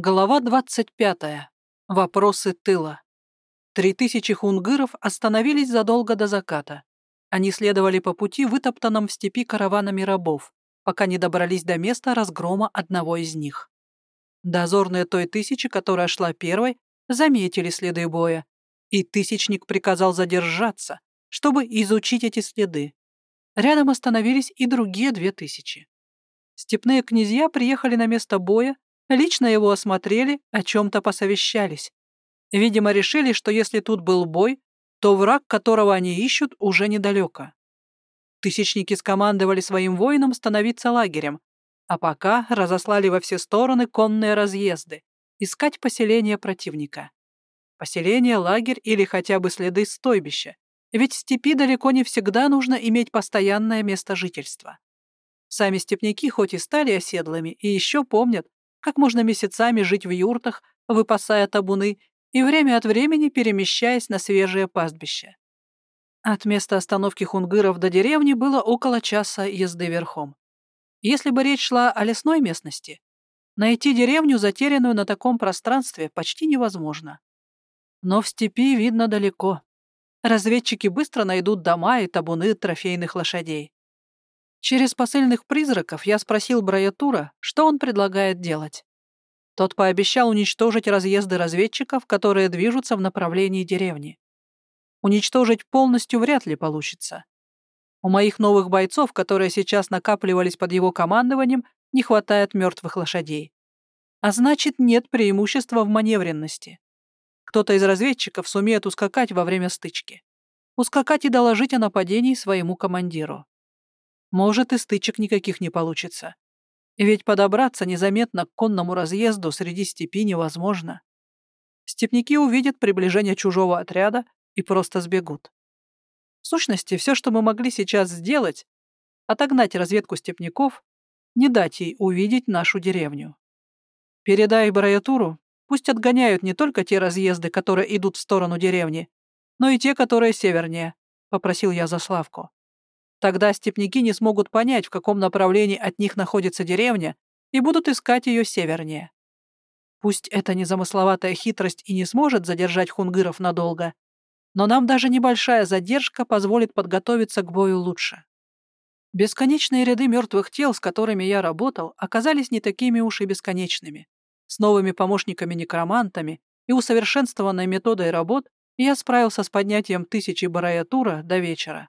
Глава 25. Вопросы тыла. Три тысячи хунгыров остановились задолго до заката. Они следовали по пути, вытоптанном в степи караванами рабов, пока не добрались до места разгрома одного из них. Дозорные той тысячи, которая шла первой, заметили следы боя, и тысячник приказал задержаться, чтобы изучить эти следы. Рядом остановились и другие две тысячи. Степные князья приехали на место боя Лично его осмотрели, о чем-то посовещались. Видимо, решили, что если тут был бой, то враг, которого они ищут, уже недалеко. Тысячники скомандовали своим воинам становиться лагерем, а пока разослали во все стороны конные разъезды, искать поселение противника. Поселение, лагерь или хотя бы следы стойбища, ведь в степи далеко не всегда нужно иметь постоянное место жительства. Сами степняки хоть и стали оседлыми и еще помнят, как можно месяцами жить в юртах, выпасая табуны и время от времени перемещаясь на свежее пастбище. От места остановки хунгыров до деревни было около часа езды верхом. Если бы речь шла о лесной местности, найти деревню, затерянную на таком пространстве, почти невозможно. Но в степи видно далеко. Разведчики быстро найдут дома и табуны трофейных лошадей. Через посыльных призраков я спросил Браятура, что он предлагает делать. Тот пообещал уничтожить разъезды разведчиков, которые движутся в направлении деревни. Уничтожить полностью вряд ли получится. У моих новых бойцов, которые сейчас накапливались под его командованием, не хватает мертвых лошадей. А значит, нет преимущества в маневренности. Кто-то из разведчиков сумеет ускакать во время стычки. Ускакать и доложить о нападении своему командиру. Может, и стычек никаких не получится. Ведь подобраться незаметно к конному разъезду среди степи невозможно. Степники увидят приближение чужого отряда и просто сбегут. В сущности, все, что мы могли сейчас сделать, отогнать разведку степняков, не дать ей увидеть нашу деревню. Передай Бараятуру, пусть отгоняют не только те разъезды, которые идут в сторону деревни, но и те, которые севернее, — попросил я за Славку. Тогда степняки не смогут понять, в каком направлении от них находится деревня, и будут искать ее севернее. Пусть эта незамысловатая хитрость и не сможет задержать хунгыров надолго, но нам даже небольшая задержка позволит подготовиться к бою лучше. Бесконечные ряды мертвых тел, с которыми я работал, оказались не такими уж и бесконечными. С новыми помощниками-некромантами и усовершенствованной методой работ я справился с поднятием тысячи бараятура до вечера.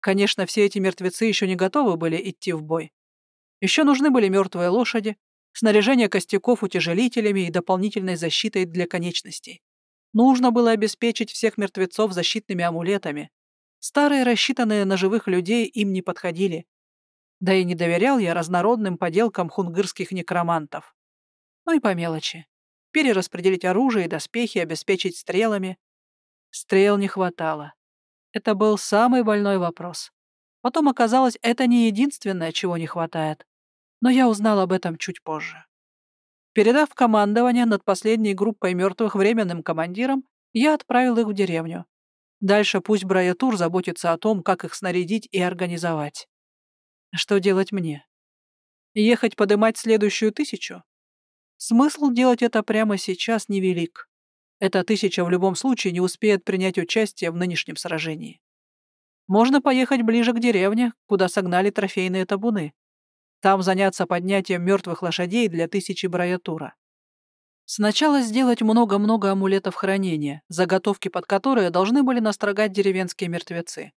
Конечно, все эти мертвецы еще не готовы были идти в бой. Еще нужны были мертвые лошади, снаряжение костяков утяжелителями и дополнительной защитой для конечностей. Нужно было обеспечить всех мертвецов защитными амулетами. Старые, рассчитанные на живых людей, им не подходили. Да и не доверял я разнородным поделкам хунгырских некромантов. Ну и по мелочи. Перераспределить оружие и доспехи, обеспечить стрелами. Стрел не хватало. Это был самый больной вопрос. Потом оказалось, это не единственное, чего не хватает. Но я узнал об этом чуть позже. Передав командование над последней группой мертвых временным командирам, я отправил их в деревню. Дальше пусть Браятур заботится о том, как их снарядить и организовать. Что делать мне? Ехать подымать следующую тысячу? Смысл делать это прямо сейчас невелик. Эта тысяча в любом случае не успеет принять участие в нынешнем сражении. Можно поехать ближе к деревне, куда согнали трофейные табуны. Там заняться поднятием мертвых лошадей для тысячи браятура. Сначала сделать много-много амулетов хранения, заготовки под которые должны были настрогать деревенские мертвецы.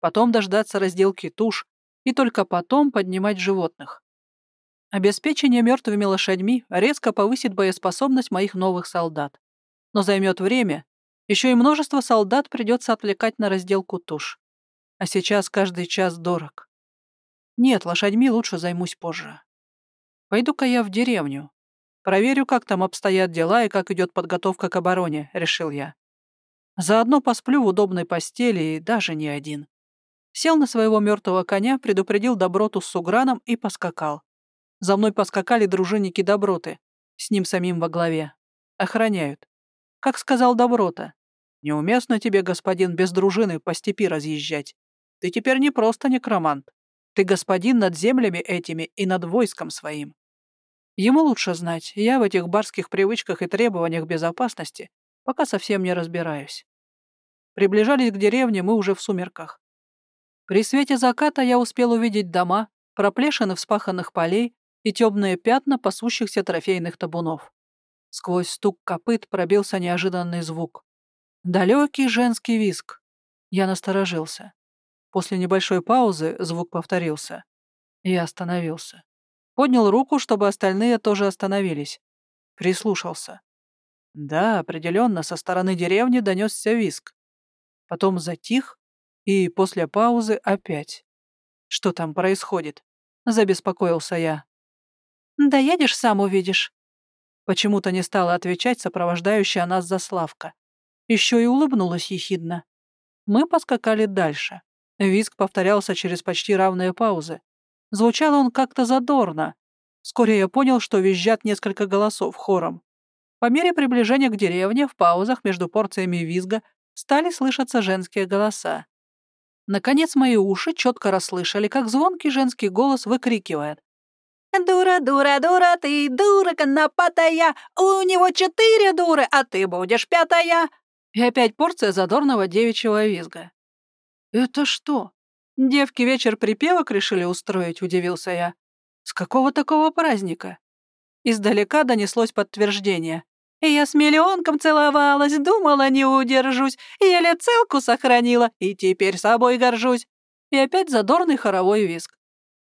Потом дождаться разделки туш и только потом поднимать животных. Обеспечение мертвыми лошадьми резко повысит боеспособность моих новых солдат но займет время. Еще и множество солдат придется отвлекать на разделку туш. А сейчас каждый час дорог. Нет, лошадьми лучше займусь позже. Пойду-ка я в деревню. Проверю, как там обстоят дела и как идет подготовка к обороне, решил я. Заодно посплю в удобной постели и даже не один. Сел на своего мертвого коня, предупредил Доброту с Суграном и поскакал. За мной поскакали дружинники Доброты, с ним самим во главе. Охраняют. Как сказал Доброта, неуместно тебе, господин, без дружины по степи разъезжать. Ты теперь не просто некромант. Ты господин над землями этими и над войском своим. Ему лучше знать, я в этих барских привычках и требованиях безопасности пока совсем не разбираюсь. Приближались к деревне мы уже в сумерках. При свете заката я успел увидеть дома, проплешины вспаханных полей и темные пятна пасущихся трофейных табунов. Сквозь стук копыт пробился неожиданный звук. Далекий женский виск. Я насторожился. После небольшой паузы звук повторился. Я остановился. Поднял руку, чтобы остальные тоже остановились. Прислушался. Да, определенно, со стороны деревни донесся виск. Потом затих, и после паузы опять. Что там происходит? Забеспокоился я. Да едешь, сам увидишь. Почему-то не стала отвечать сопровождающая нас Заславка. Еще и улыбнулась ехидно. Мы поскакали дальше. Виск повторялся через почти равные паузы. Звучал он как-то задорно. Вскоре я понял, что визжат несколько голосов хором. По мере приближения к деревне, в паузах между порциями визга стали слышаться женские голоса. Наконец мои уши четко расслышали, как звонкий женский голос выкрикивает. «Дура, дура, дура, ты дура конопатая! У него четыре дуры, а ты будешь пятая!» И опять порция задорного девичьего визга. «Это что? Девки вечер припевок решили устроить?» — удивился я. «С какого такого праздника?» Издалека донеслось подтверждение. Я с миллионком целовалась, думала, не удержусь, еле целку сохранила, и теперь собой горжусь. И опять задорный хоровой виск.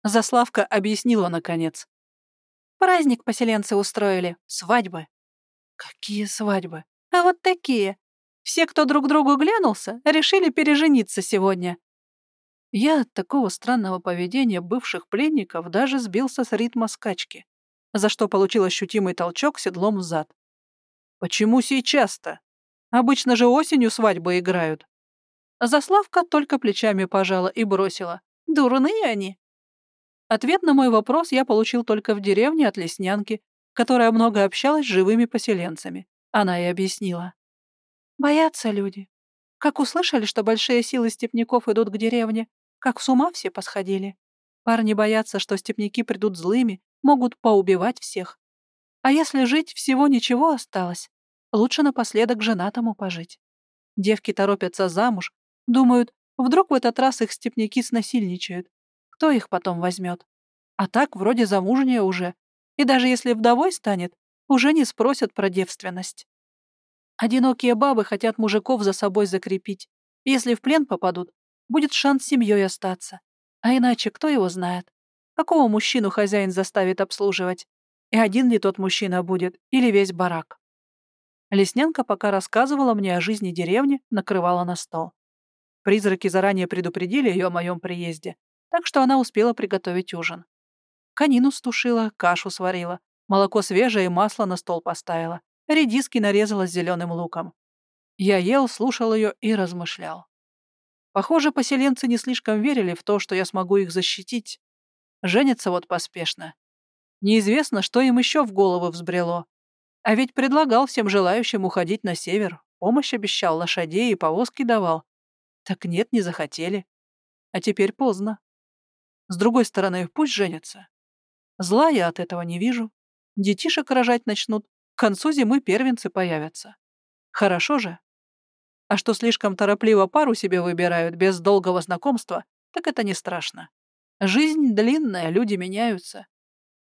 Заславка объяснила наконец. Праздник поселенцы устроили, свадьбы. Какие свадьбы? А вот такие. Все, кто друг другу глянулся, решили пережениться сегодня. Я от такого странного поведения бывших пленников даже сбился с ритма скачки, за что получил ощутимый толчок седлом в зад. Почему сейчас-то? Обычно же осенью свадьбы играют. Заславка только плечами пожала и бросила. Дурные они. Ответ на мой вопрос я получил только в деревне от леснянки, которая много общалась с живыми поселенцами. Она и объяснила. Боятся люди. Как услышали, что большие силы степняков идут к деревне, как с ума все посходили. Парни боятся, что степняки придут злыми, могут поубивать всех. А если жить, всего ничего осталось. Лучше напоследок женатому пожить. Девки торопятся замуж, думают, вдруг в этот раз их степняки снасильничают. Кто их потом возьмет? А так вроде замужняя уже. И даже если вдовой станет, уже не спросят про девственность. Одинокие бабы хотят мужиков за собой закрепить. Если в плен попадут, будет шанс семьей остаться. А иначе кто его знает? Какого мужчину хозяин заставит обслуживать? И один ли тот мужчина будет, или весь барак? Леснянка пока рассказывала мне о жизни деревни, накрывала на стол. Призраки заранее предупредили ее о моем приезде, так что она успела приготовить ужин. Конину стушила, кашу сварила, молоко свежее и масло на стол поставила, редиски нарезала с зеленым луком. Я ел, слушал ее и размышлял. Похоже, поселенцы не слишком верили в то, что я смогу их защитить. Женятся вот поспешно. Неизвестно, что им еще в голову взбрело. А ведь предлагал всем желающим уходить на север, помощь обещал, лошадей и повозки давал. Так нет, не захотели. А теперь поздно. С другой стороны, пусть женятся. Зла я от этого не вижу. Детишек рожать начнут, к концу зимы первенцы появятся. Хорошо же. А что слишком торопливо пару себе выбирают без долгого знакомства, так это не страшно. Жизнь длинная, люди меняются.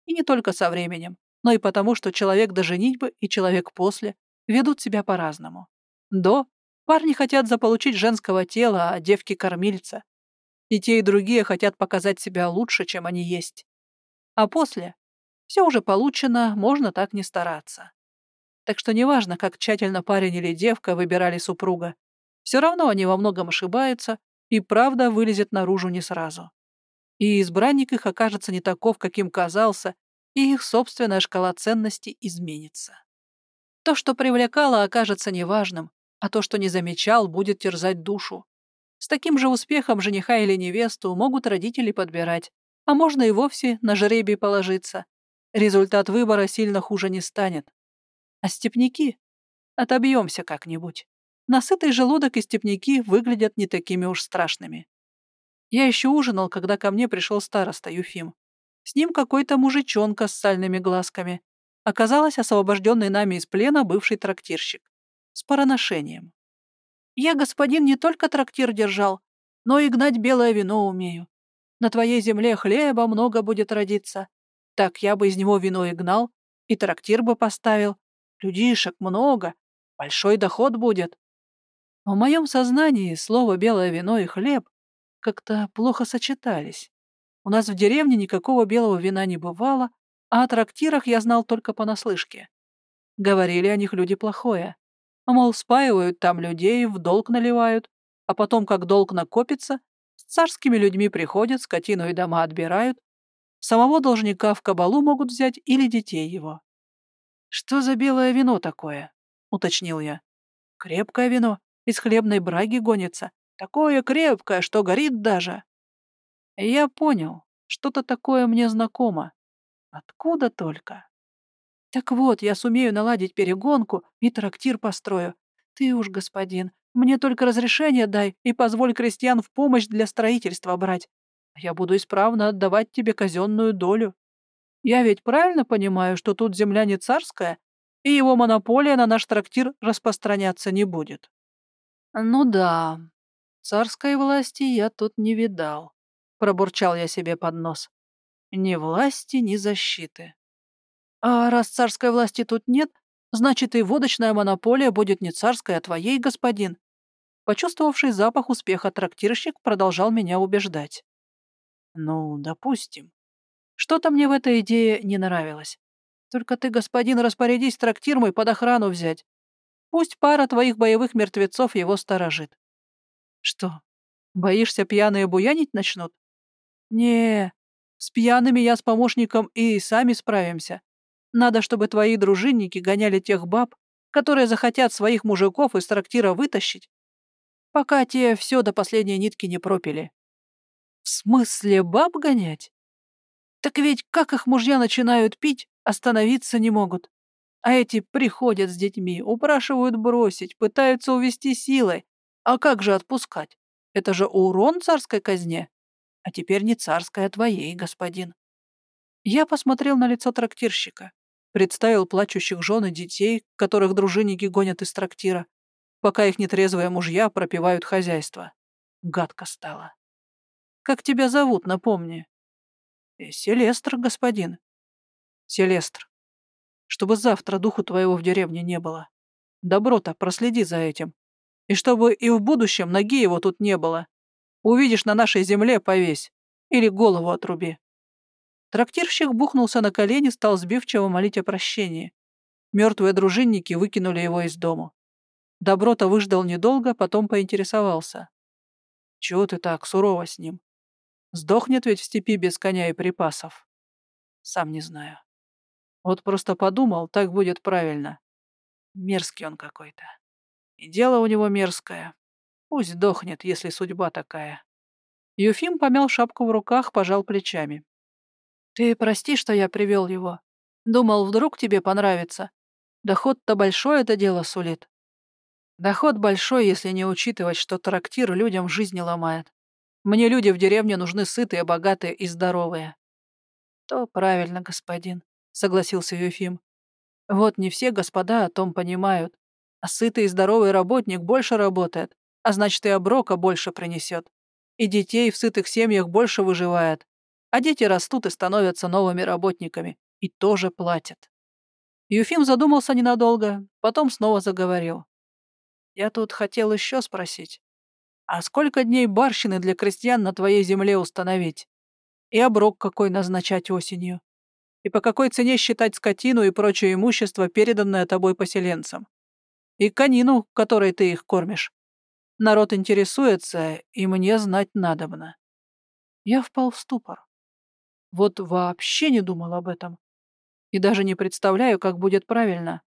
И не только со временем но и потому, что человек до женитьбы и человек после ведут себя по-разному. До парни хотят заполучить женского тела, а девки — кормильца. И те, и другие хотят показать себя лучше, чем они есть. А после все уже получено, можно так не стараться. Так что неважно, как тщательно парень или девка выбирали супруга, все равно они во многом ошибаются, и правда вылезет наружу не сразу. И избранник их окажется не таков, каким казался, и их собственная шкала ценностей изменится. То, что привлекало, окажется неважным, а то, что не замечал, будет терзать душу. С таким же успехом жениха или невесту могут родители подбирать, а можно и вовсе на жребий положиться. Результат выбора сильно хуже не станет. А степняки? Отобьемся как-нибудь. Насытый желудок и степняки выглядят не такими уж страшными. Я еще ужинал, когда ко мне пришел староста Юфим. С ним какой-то мужичонка с сальными глазками. Оказалось, освобожденный нами из плена бывший трактирщик. С пароношением. Я, господин, не только трактир держал, но и гнать белое вино умею. На твоей земле хлеба много будет родиться. Так я бы из него вино и гнал, и трактир бы поставил. Людишек много, большой доход будет. В моем сознании слово «белое вино» и «хлеб» как-то плохо сочетались. У нас в деревне никакого белого вина не бывало, а о трактирах я знал только понаслышке. Говорили о них люди плохое. Мол, спаивают там людей, в долг наливают, а потом, как долг накопится, с царскими людьми приходят, скотину и дома отбирают, самого должника в кабалу могут взять или детей его. «Что за белое вино такое?» — уточнил я. «Крепкое вино, из хлебной браги гонится. Такое крепкое, что горит даже». Я понял, что-то такое мне знакомо. Откуда только? Так вот, я сумею наладить перегонку и трактир построю. Ты уж, господин, мне только разрешение дай и позволь крестьян в помощь для строительства брать. Я буду исправно отдавать тебе казенную долю. Я ведь правильно понимаю, что тут земля не царская, и его монополия на наш трактир распространяться не будет? Ну да, царской власти я тут не видал пробурчал я себе под нос. Ни власти, ни защиты. А раз царской власти тут нет, значит и водочная монополия будет не царская, а твоей, господин. Почувствовавший запах успеха трактирщик продолжал меня убеждать. Ну, допустим. Что-то мне в этой идее не нравилось. Только ты, господин, распорядись трактир мой под охрану взять. Пусть пара твоих боевых мертвецов его сторожит. Что, боишься, пьяные буянить начнут? «Не, с пьяными я с помощником и сами справимся. Надо, чтобы твои дружинники гоняли тех баб, которые захотят своих мужиков из трактира вытащить, пока те все до последней нитки не пропили». «В смысле баб гонять?» «Так ведь как их мужья начинают пить, остановиться не могут. А эти приходят с детьми, упрашивают бросить, пытаются увести силой. А как же отпускать? Это же урон царской казне а теперь не царская, а твоей, господин. Я посмотрел на лицо трактирщика, представил плачущих жен и детей, которых дружинники гонят из трактира, пока их нетрезвые мужья пропивают хозяйство. Гадко стало. «Как тебя зовут, напомни?» «Э, «Селестр, господин». «Селестр, чтобы завтра духу твоего в деревне не было. Доброта, проследи за этим. И чтобы и в будущем ноги его тут не было, Увидишь на нашей земле, повесь. Или голову отруби». Трактирщик бухнулся на колени, стал сбивчиво молить о прощении. Мертвые дружинники выкинули его из дому. Доброта выждал недолго, потом поинтересовался. «Чего ты так сурово с ним? Сдохнет ведь в степи без коня и припасов?» «Сам не знаю. Вот просто подумал, так будет правильно. Мерзкий он какой-то. И дело у него мерзкое. Пусть дохнет, если судьба такая. Юфим помял шапку в руках, пожал плечами. Ты прости, что я привел его. Думал, вдруг тебе понравится. Доход-то большой это дело сулит. Доход большой, если не учитывать, что трактир людям жизни ломает. Мне люди в деревне нужны сытые, богатые и здоровые. То правильно, господин, согласился Юфим. Вот не все господа о том понимают. А сытый и здоровый работник больше работает, а значит и оброка больше принесет. И детей в сытых семьях больше выживает. А дети растут и становятся новыми работниками. И тоже платят. Юфим задумался ненадолго, потом снова заговорил. «Я тут хотел еще спросить. А сколько дней барщины для крестьян на твоей земле установить? И оброк какой назначать осенью? И по какой цене считать скотину и прочее имущество, переданное тобой поселенцам? И конину, которой ты их кормишь? Народ интересуется, и мне знать надобно. Я впал в ступор. Вот вообще не думал об этом. И даже не представляю, как будет правильно.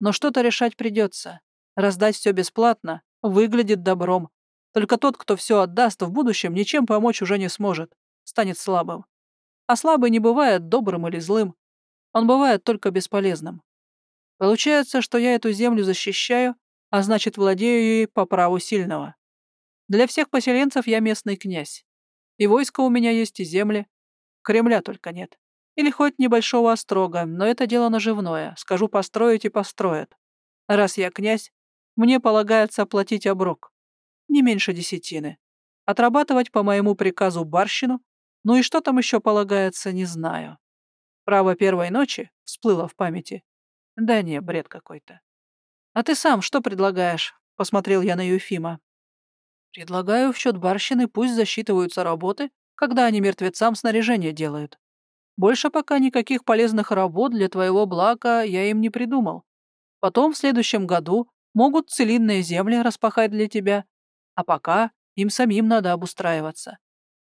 Но что-то решать придется. Раздать все бесплатно выглядит добром. Только тот, кто все отдаст в будущем, ничем помочь уже не сможет. Станет слабым. А слабый не бывает добрым или злым. Он бывает только бесполезным. Получается, что я эту землю защищаю, а значит, владею ей по праву сильного. Для всех поселенцев я местный князь. И войско у меня есть, и земли. Кремля только нет. Или хоть небольшого острога, но это дело наживное. Скажу построить и построят. Раз я князь, мне полагается оплатить оброк. Не меньше десятины. Отрабатывать по моему приказу барщину, ну и что там еще полагается, не знаю. Право первой ночи всплыло в памяти. Да не, бред какой-то. А ты сам что предлагаешь? Посмотрел я на Юфима. Предлагаю в счет барщины пусть засчитываются работы, когда они мертвецам снаряжение делают. Больше пока никаких полезных работ для твоего блага я им не придумал. Потом в следующем году могут целинные земли распахать для тебя, а пока им самим надо обустраиваться.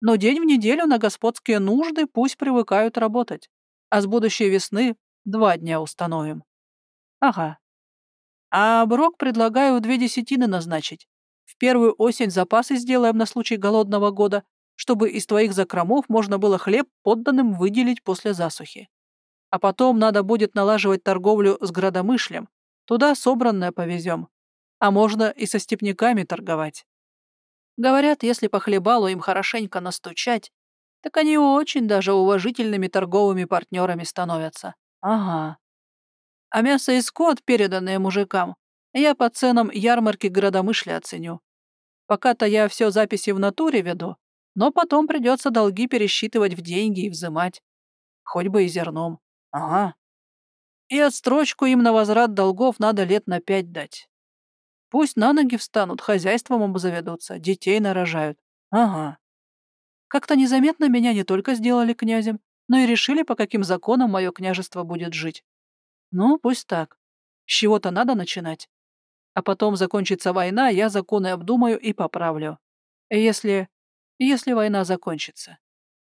Но день в неделю на господские нужды пусть привыкают работать, а с будущей весны два дня установим. Ага. А оброк предлагаю две десятины назначить. В первую осень запасы сделаем на случай голодного года, чтобы из твоих закромов можно было хлеб подданным выделить после засухи. А потом надо будет налаживать торговлю с градомышлем. Туда собранное повезем. А можно и со степняками торговать. Говорят, если по хлебалу им хорошенько настучать, так они очень даже уважительными торговыми партнерами становятся. Ага. А мясо и скот, переданные мужикам, я по ценам ярмарки градомышля оценю. Пока-то я все записи в натуре веду, но потом придется долги пересчитывать в деньги и взимать. Хоть бы и зерном. Ага. И отстрочку им на возврат долгов надо лет на пять дать. Пусть на ноги встанут, хозяйством обзаведутся, детей нарожают. Ага. Как-то незаметно меня не только сделали князем, но и решили, по каким законам мое княжество будет жить. Ну, пусть так. С чего-то надо начинать. А потом закончится война, я законы обдумаю и поправлю. Если если война закончится.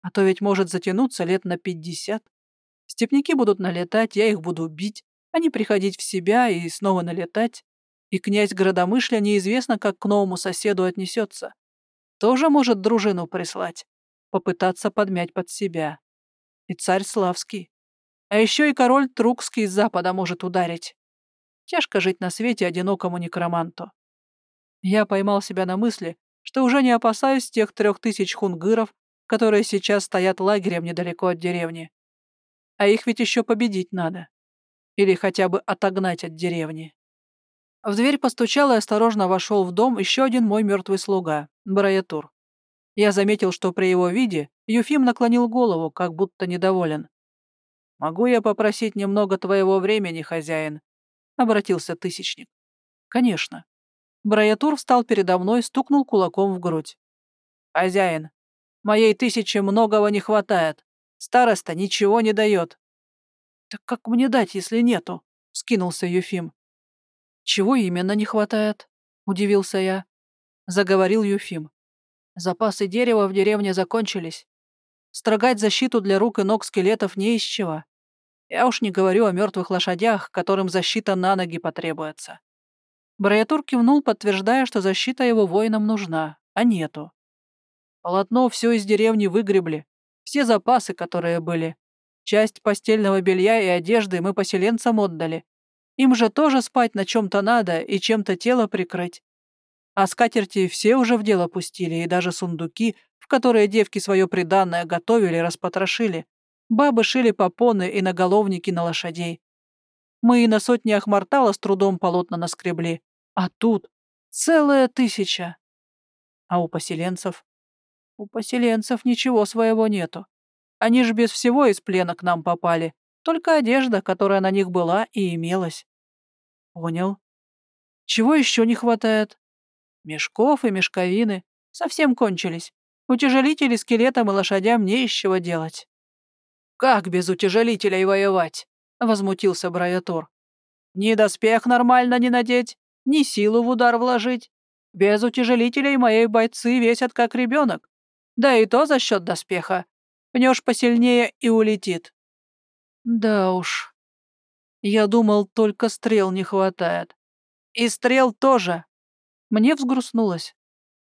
А то ведь может затянуться лет на пятьдесят. Степняки будут налетать, я их буду бить, они приходить в себя и снова налетать. И князь Градомышля неизвестно, как к новому соседу отнесется. Тоже может дружину прислать, попытаться подмять под себя. И царь Славский. А еще и король Трукский с запада может ударить. Тяжко жить на свете одинокому некроманту. Я поймал себя на мысли, что уже не опасаюсь тех трех тысяч хунгыров, которые сейчас стоят лагерем недалеко от деревни. А их ведь еще победить надо. Или хотя бы отогнать от деревни. В дверь постучал и осторожно вошел в дом еще один мой мертвый слуга, Бараятур. Я заметил, что при его виде Юфим наклонил голову, как будто недоволен. «Могу я попросить немного твоего времени, хозяин?» — обратился Тысячник. «Конечно». Браятур встал передо мной, стукнул кулаком в грудь. «Хозяин, моей тысячи многого не хватает. Староста ничего не дает». «Так как мне дать, если нету?» — скинулся Юфим. «Чего именно не хватает?» — удивился я. Заговорил Юфим. «Запасы дерева в деревне закончились. Строгать защиту для рук и ног скелетов не из чего. Я уж не говорю о мертвых лошадях, которым защита на ноги потребуется. Браятур кивнул, подтверждая, что защита его воинам нужна, а нету. Полотно все из деревни выгребли, все запасы, которые были. Часть постельного белья и одежды мы поселенцам отдали. Им же тоже спать на чем-то надо и чем-то тело прикрыть. А скатерти все уже в дело пустили, и даже сундуки, в которые девки свое приданное готовили, распотрошили. Бабы шили попоны и наголовники на лошадей. Мы и на сотни ахмартала с трудом полотна наскребли. А тут целая тысяча. А у поселенцев? У поселенцев ничего своего нету. Они ж без всего из плена к нам попали. Только одежда, которая на них была и имелась. Понял. Чего еще не хватает? Мешков и мешковины. Совсем кончились. Утяжелители скелетам и лошадям не из чего делать. «Как без утяжелителей воевать?» — возмутился Браятор. «Ни доспех нормально не надеть, ни силу в удар вложить. Без утяжелителей мои бойцы весят как ребенок. Да и то за счет доспеха. Пнешь посильнее и улетит». «Да уж. Я думал, только стрел не хватает. И стрел тоже». Мне взгрустнулось.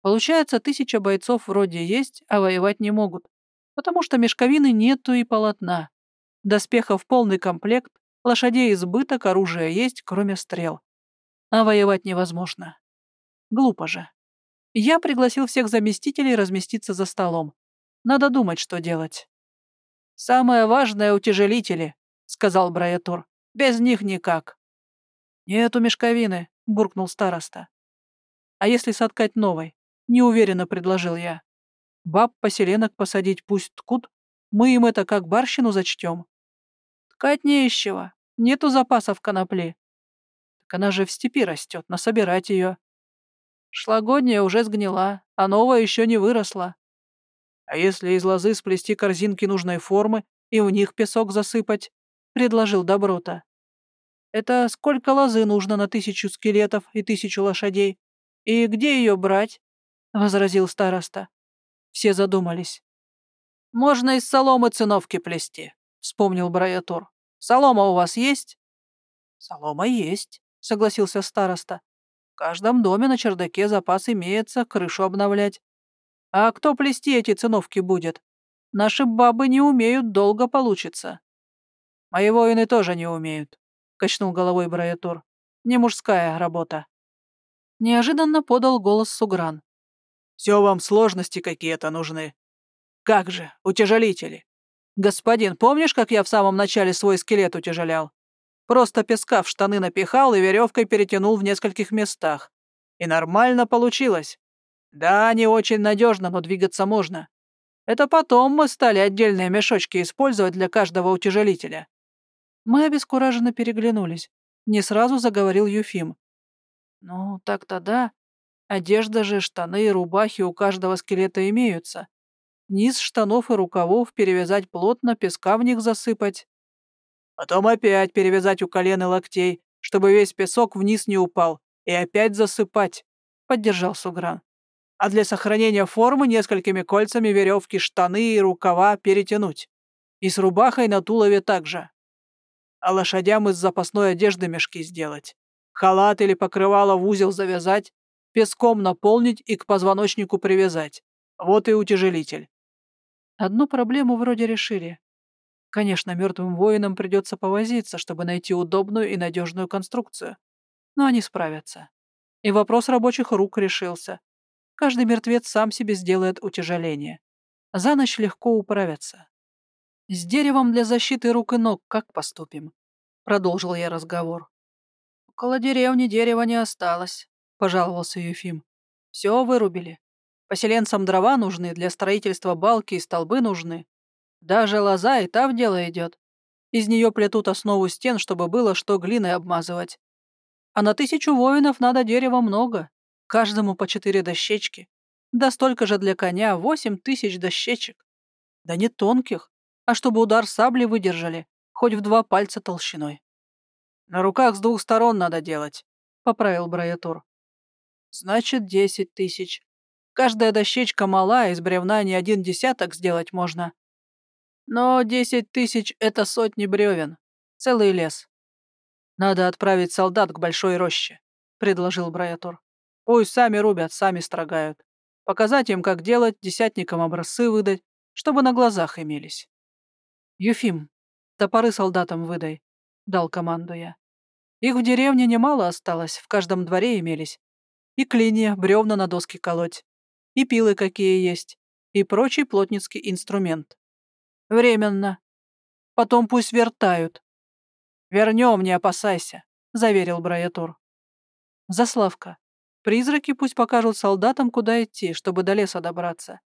Получается, тысяча бойцов вроде есть, а воевать не могут. Потому что мешковины нету и полотна. Доспехов полный комплект, Лошадей избыток, оружия есть, кроме стрел. А воевать невозможно. Глупо же. Я пригласил всех заместителей разместиться за столом. Надо думать, что делать. «Самое важное — утяжелители», — сказал Браятур. «Без них никак». «Нету мешковины», — буркнул староста. «А если соткать новой?» — неуверенно предложил я. «Баб поселенок посадить пусть ткут, мы им это как барщину зачтем». «Ткать не из чего, нету запасов конопли». «Так она же в степи растет, насобирать ее». «Шлогодняя уже сгнила, а новая еще не выросла». «А если из лозы сплести корзинки нужной формы и в них песок засыпать?» — предложил Доброта. «Это сколько лозы нужно на тысячу скелетов и тысячу лошадей? И где ее брать?» — возразил староста. Все задумались. «Можно из соломы циновки плести», — вспомнил Браятур. «Солома у вас есть?» «Солома есть», — согласился староста. «В каждом доме на чердаке запас имеется, крышу обновлять. А кто плести эти циновки будет? Наши бабы не умеют, долго получится». «Мои воины тоже не умеют», — качнул головой Браятур. «Не мужская работа». Неожиданно подал голос Сугран. «Все вам сложности какие-то нужны. Как же, утяжелители. Господин, помнишь, как я в самом начале свой скелет утяжелял? Просто песка в штаны напихал и веревкой перетянул в нескольких местах. И нормально получилось. Да, не очень надежно, но двигаться можно. Это потом мы стали отдельные мешочки использовать для каждого утяжелителя. Мы обескураженно переглянулись. Не сразу заговорил Юфим. «Ну, так-то да. Одежда же, штаны и рубахи у каждого скелета имеются. Низ штанов и рукавов перевязать плотно, песка в них засыпать. Потом опять перевязать у колен и локтей, чтобы весь песок вниз не упал, и опять засыпать», — поддержал Сугран. «А для сохранения формы несколькими кольцами веревки штаны и рукава перетянуть. И с рубахой на тулове также. А лошадям из запасной одежды мешки сделать халат или покрывало в узел завязать, песком наполнить и к позвоночнику привязать. Вот и утяжелитель. Одну проблему вроде решили. Конечно, мертвым воинам придется повозиться, чтобы найти удобную и надежную конструкцию. Но они справятся. И вопрос рабочих рук решился. Каждый мертвец сам себе сделает утяжеление. За ночь легко управятся. «С деревом для защиты рук и ног как поступим?» Продолжил я разговор. «Около деревни дерева не осталось», — пожаловался Ефим. «Все вырубили. Поселенцам дрова нужны, для строительства балки и столбы нужны. Даже лоза и та в дело идет. Из нее плетут основу стен, чтобы было что глиной обмазывать. А на тысячу воинов надо дерева много, каждому по четыре дощечки. Да столько же для коня, восемь тысяч дощечек. Да не тонких, а чтобы удар сабли выдержали, хоть в два пальца толщиной. «На руках с двух сторон надо делать», — поправил Браятур. «Значит, десять тысяч. Каждая дощечка мала, из бревна не один десяток сделать можно. Но десять тысяч — это сотни бревен. Целый лес. Надо отправить солдат к большой роще», — предложил Браятур. «Пусть сами рубят, сами строгают. Показать им, как делать, десятникам образцы выдать, чтобы на глазах имелись». «Юфим, топоры солдатам выдай», — дал команду я. Их в деревне немало осталось, в каждом дворе имелись. И клинья, бревна на доски колоть, и пилы какие есть, и прочий плотницкий инструмент. Временно. Потом пусть вертают. Вернем, не опасайся, заверил Браятур. Заславка. Призраки пусть покажут солдатам, куда идти, чтобы до леса добраться.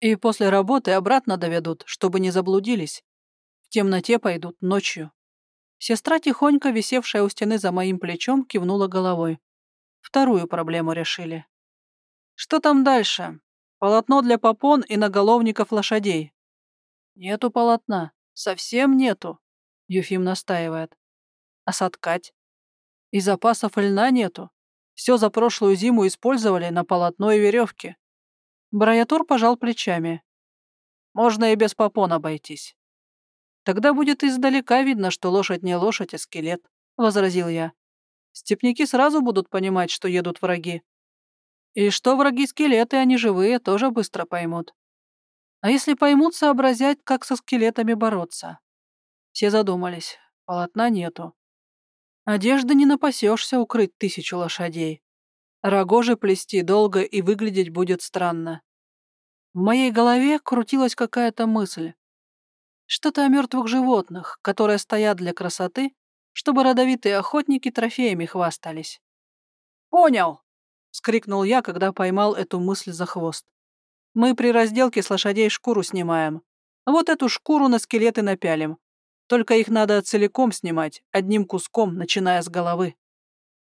И после работы обратно доведут, чтобы не заблудились. В темноте пойдут ночью. Сестра, тихонько висевшая у стены за моим плечом, кивнула головой. Вторую проблему решили. Что там дальше? Полотно для попон и наголовников лошадей. Нету полотна. Совсем нету. Юфим настаивает. А соткать? И запасов льна нету. Все за прошлую зиму использовали на полотно и веревки. Браятур пожал плечами. Можно и без попон обойтись. Тогда будет издалека видно, что лошадь не лошадь, а скелет», — возразил я. «Степняки сразу будут понимать, что едут враги. И что враги скелеты, они живые, тоже быстро поймут. А если поймут, сообразят, как со скелетами бороться». Все задумались. Полотна нету. Одежды не напасешься укрыть тысячу лошадей. Рогожи плести долго и выглядеть будет странно. В моей голове крутилась какая-то мысль. Что-то о мертвых животных, которые стоят для красоты, чтобы родовитые охотники трофеями хвастались. «Понял!» — вскрикнул я, когда поймал эту мысль за хвост. «Мы при разделке с лошадей шкуру снимаем. Вот эту шкуру на скелеты напялим. Только их надо целиком снимать, одним куском, начиная с головы».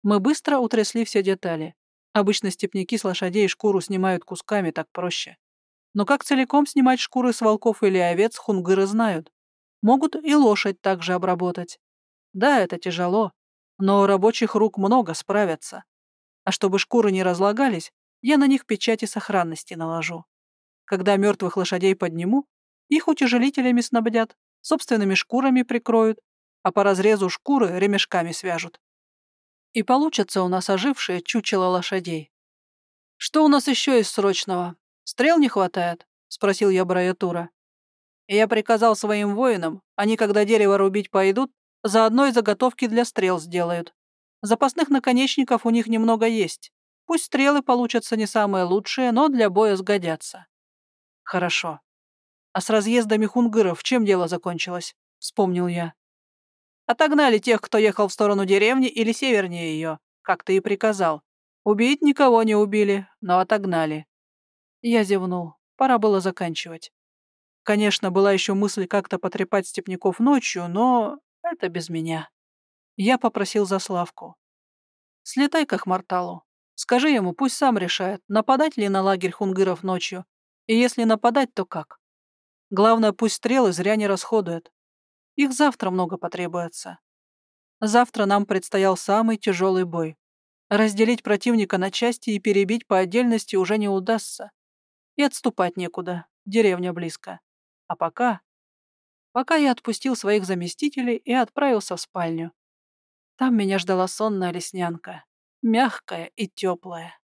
Мы быстро утрясли все детали. Обычно степняки с лошадей шкуру снимают кусками, так проще. Но как целиком снимать шкуры с волков или овец, хунгыры знают. Могут и лошадь также обработать. Да, это тяжело, но рабочих рук много справятся. А чтобы шкуры не разлагались, я на них печати сохранности наложу. Когда мертвых лошадей подниму, их утяжелителями снабдят, собственными шкурами прикроют, а по разрезу шкуры ремешками свяжут. И получатся у нас ожившие чучела лошадей. «Что у нас еще из срочного? Стрел не хватает?» — спросил я Браятура. Я приказал своим воинам, они, когда дерево рубить пойдут, заодно и заготовки для стрел сделают. Запасных наконечников у них немного есть. Пусть стрелы получатся не самые лучшие, но для боя сгодятся. Хорошо. А с разъездами хунгыров чем дело закончилось? Вспомнил я. Отогнали тех, кто ехал в сторону деревни или севернее ее, как ты и приказал. Убить никого не убили, но отогнали. Я зевнул. Пора было заканчивать. Конечно, была еще мысль как-то потрепать степняков ночью, но это без меня. Я попросил за Славку. Слетай к Ахмарталу. Скажи ему, пусть сам решает, нападать ли на лагерь хунгыров ночью, и если нападать, то как. Главное, пусть стрелы зря не расходует. Их завтра много потребуется. Завтра нам предстоял самый тяжелый бой. Разделить противника на части и перебить по отдельности уже не удастся. И отступать некуда, деревня близко. А пока... Пока я отпустил своих заместителей и отправился в спальню. Там меня ждала сонная леснянка, мягкая и теплая.